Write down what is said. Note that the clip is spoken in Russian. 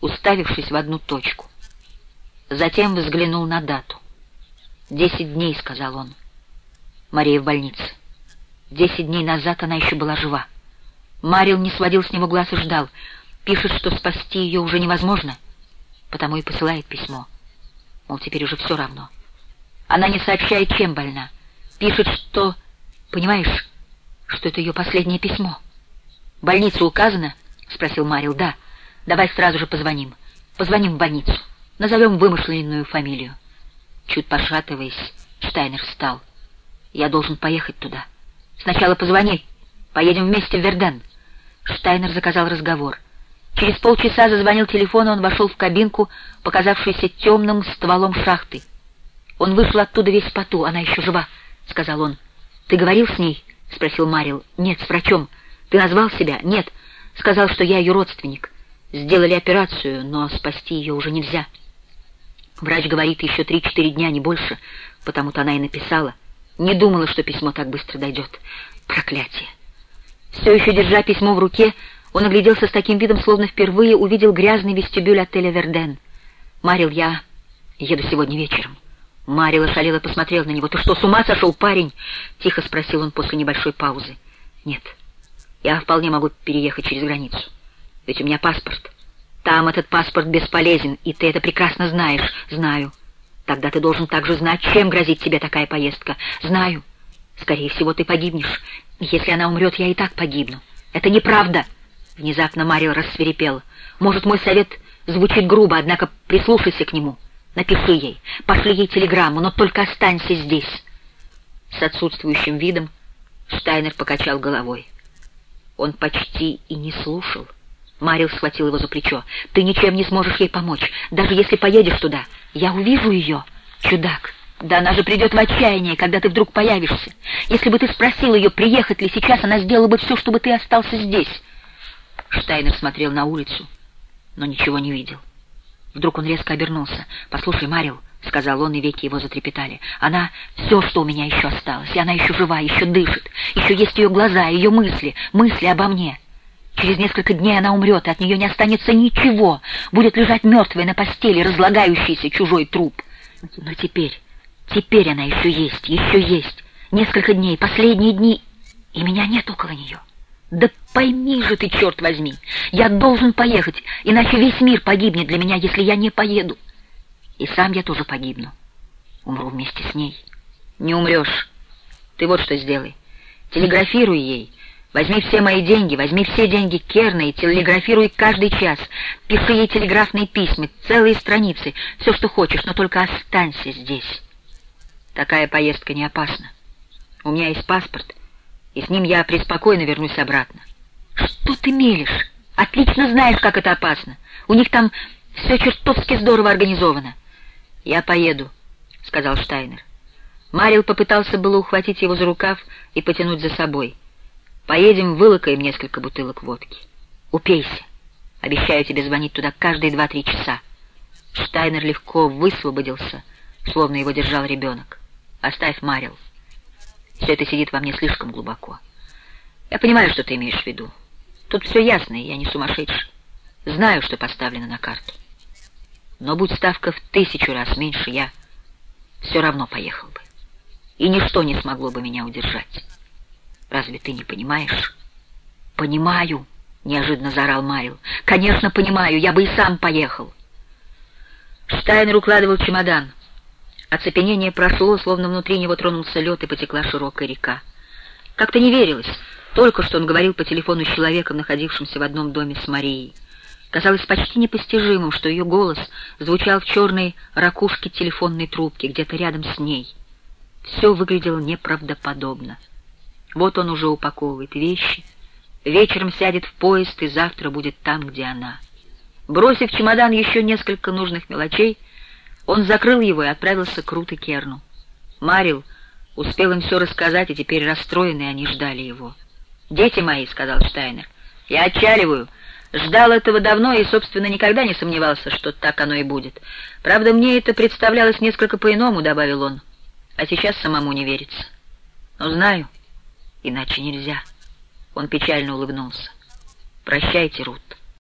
уставившись в одну точку. Затем взглянул на дату. «Десять дней», — сказал он. Мария в больнице. Десять дней назад она еще была жива. Марил не сводил с него глаз и ждал. Пишет, что спасти ее уже невозможно, потому и посылает письмо. Мол, теперь уже все равно. Она не сообщает, чем больна. Пишет, что... Понимаешь, что это ее последнее письмо. «Больница указана?» — спросил Марил. «Да. Давай сразу же позвоним. Позвоним в больницу. Назовем вымышленную фамилию». Чуть пошатываясь, Штайнер встал. «Я должен поехать туда. Сначала позвони. Поедем вместе в Верден». Штайнер заказал разговор. Через полчаса зазвонил телефон, и он вошел в кабинку, показавшуюся темным стволом шахты. Он вышел оттуда весь в поту. «Она еще жива», — сказал он. «Ты говорил с ней?» — спросил Марил. «Нет, с врачом. Ты назвал себя?» «Нет. Сказал, что я ее родственник. Сделали операцию, но спасти ее уже нельзя». Врач говорит, еще три-четыре дня, не больше, потому-то она и написала. Не думала, что письмо так быстро дойдет. Проклятие! Все еще держа письмо в руке, он огляделся с таким видом, словно впервые увидел грязный вестибюль отеля «Верден». «Марил, я еду сегодня вечером». Марил ошалело посмотрел на него. «Ты что, с ума сошел, парень?» — тихо спросил он после небольшой паузы. «Нет, я вполне могу переехать через границу. Ведь у меня паспорт. Там этот паспорт бесполезен, и ты это прекрасно знаешь. Знаю. Тогда ты должен также знать, чем грозит тебе такая поездка. Знаю. Скорее всего, ты погибнешь. Если она умрет, я и так погибну. Это неправда!» Внезапно Марио рассверепел. «Может, мой совет звучит грубо, однако прислушайся к нему». Напиши ей, пошли ей телеграмму, но только останься здесь. С отсутствующим видом Штайнер покачал головой. Он почти и не слушал. Марил схватил его за плечо. «Ты ничем не сможешь ей помочь, даже если поедешь туда. Я увижу ее, чудак. Да она же придет в отчаяние, когда ты вдруг появишься. Если бы ты спросил ее, приехать ли сейчас, она сделала бы все, чтобы ты остался здесь». Штайнер смотрел на улицу, но ничего не видел. Вдруг он резко обернулся. «Послушай, Марил», — сказал он, и веки его затрепетали, — «она — все, что у меня еще осталось, и она еще жива, еще дышит, еще есть ее глаза, ее мысли, мысли обо мне». Через несколько дней она умрет, и от нее не останется ничего. Будет лежать мертвая на постели, разлагающийся чужой труп. Но теперь, теперь она еще есть, еще есть. Несколько дней, последние дни, и меня нет около нее. Да пойми же ты, черт возьми, я должен поехать, иначе весь мир погибнет для меня, если я не поеду. И сам я тоже погибну. Умру вместе с ней. Не умрешь. Ты вот что сделай. Телеграфируй ей. Возьми все мои деньги, возьми все деньги Керна и телеграфируй каждый час. Пиши ей телеграфные письма, целые страницы, все, что хочешь, но только останься здесь. Такая поездка не опасна. У меня есть паспорт — и с ним я преспокойно вернусь обратно. Что ты мелешь? Отлично знаешь, как это опасно. У них там все чертовски здорово организовано. Я поеду, — сказал Штайнер. Марил попытался было ухватить его за рукав и потянуть за собой. Поедем, вылокаем несколько бутылок водки. Упейся. Обещаю тебе звонить туда каждые два-три часа. Штайнер легко высвободился, словно его держал ребенок. Оставь Марил. Все это сидит во мне слишком глубоко. Я понимаю, что ты имеешь в виду. Тут все ясно, и я не сумасшедший. Знаю, что поставлено на карту. Но будь ставка в тысячу раз меньше, я все равно поехал бы. И ничто не смогло бы меня удержать. Разве ты не понимаешь? Понимаю, неожиданно заорал Марил. Конечно, понимаю, я бы и сам поехал. Штайнер укладывал чемодан. Оцепенение прошло, словно внутри него тронулся лед и потекла широкая река. Как-то не верилось. Только что он говорил по телефону с человеком, находившимся в одном доме с Марией. Казалось почти непостижимым, что ее голос звучал в черной ракушке телефонной трубки, где-то рядом с ней. Все выглядело неправдоподобно. Вот он уже упаковывает вещи, вечером сядет в поезд и завтра будет там, где она. Бросив в чемодан еще несколько нужных мелочей, он закрыл его и отправился к Рут и Керну. Марил успел им все рассказать, и теперь расстроенные они ждали его. «Дети мои», — сказал Штайнер, — «я отчаливаю. Ждал этого давно и, собственно, никогда не сомневался, что так оно и будет. Правда, мне это представлялось несколько по-иному», — добавил он. «А сейчас самому не верится. Но знаю, иначе нельзя». Он печально улыбнулся. «Прощайте, Рут».